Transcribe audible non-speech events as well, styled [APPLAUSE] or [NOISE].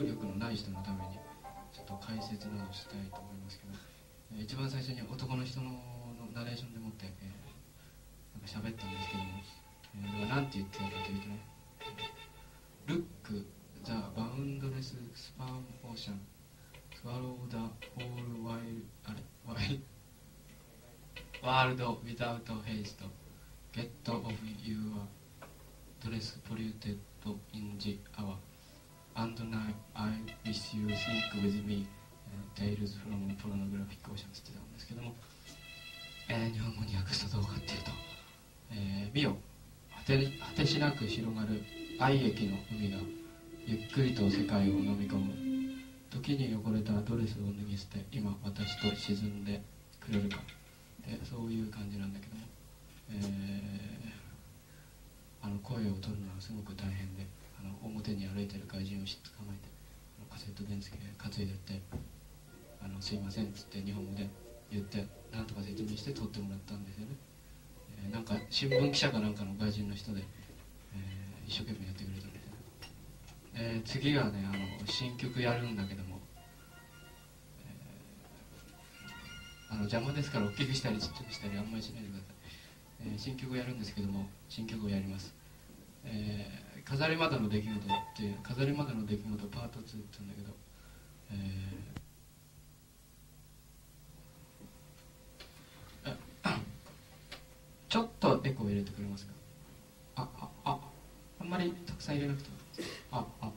力のない人のためにちょっと解説などしたいと思いますけど、一番最初に男の人のナレーションでもって、えー、なんか喋ったんですけども、えー、なんて言ってたかというとね「ルック・ザ・バウンドレス・スパン・オーシャン」「スワロー・ザ・ホール・ワイル・あれワイ・ワールド・ウィザウト・ヘイスト」「ゲット・オフ・ユア・dress polluted in the hour」and now I wish you sink with me. Uh, tales from pornographic ocean って言ったんですけども、えー日本語に訳すとどうかっていうと「えー見よ果て果てしなく広がる愛液の海がゆっくりと世界を飲み込む。時に汚れたドレスを脱ぎ捨て今私と沈んでくれるか」でそういう感じなんだけども、えーあの声を取るのはすごく大変で。の表に歩いてる外人をし捕まえてあのカセット電池担いでってあの「すいません」っつって日本語で言ってなんとか説明して撮ってもらったんですよね、えーなんか新聞記者かなんかの外人の人で、えー一生懸命やってくれたんですよ、えー次はねあの新曲やるんだけども、えーあの邪魔ですから大きくしたりちっちゃくしたりあんまりしないでください。えー新曲をやるんですけども新曲をやります、えー飾り窓の出来事っていう飾り窓の出来事パート2って言うんだけど、えー [COUGHS] ちょっとエコー入れてくれますか？ああああんまりたくさん入れなくても。ああ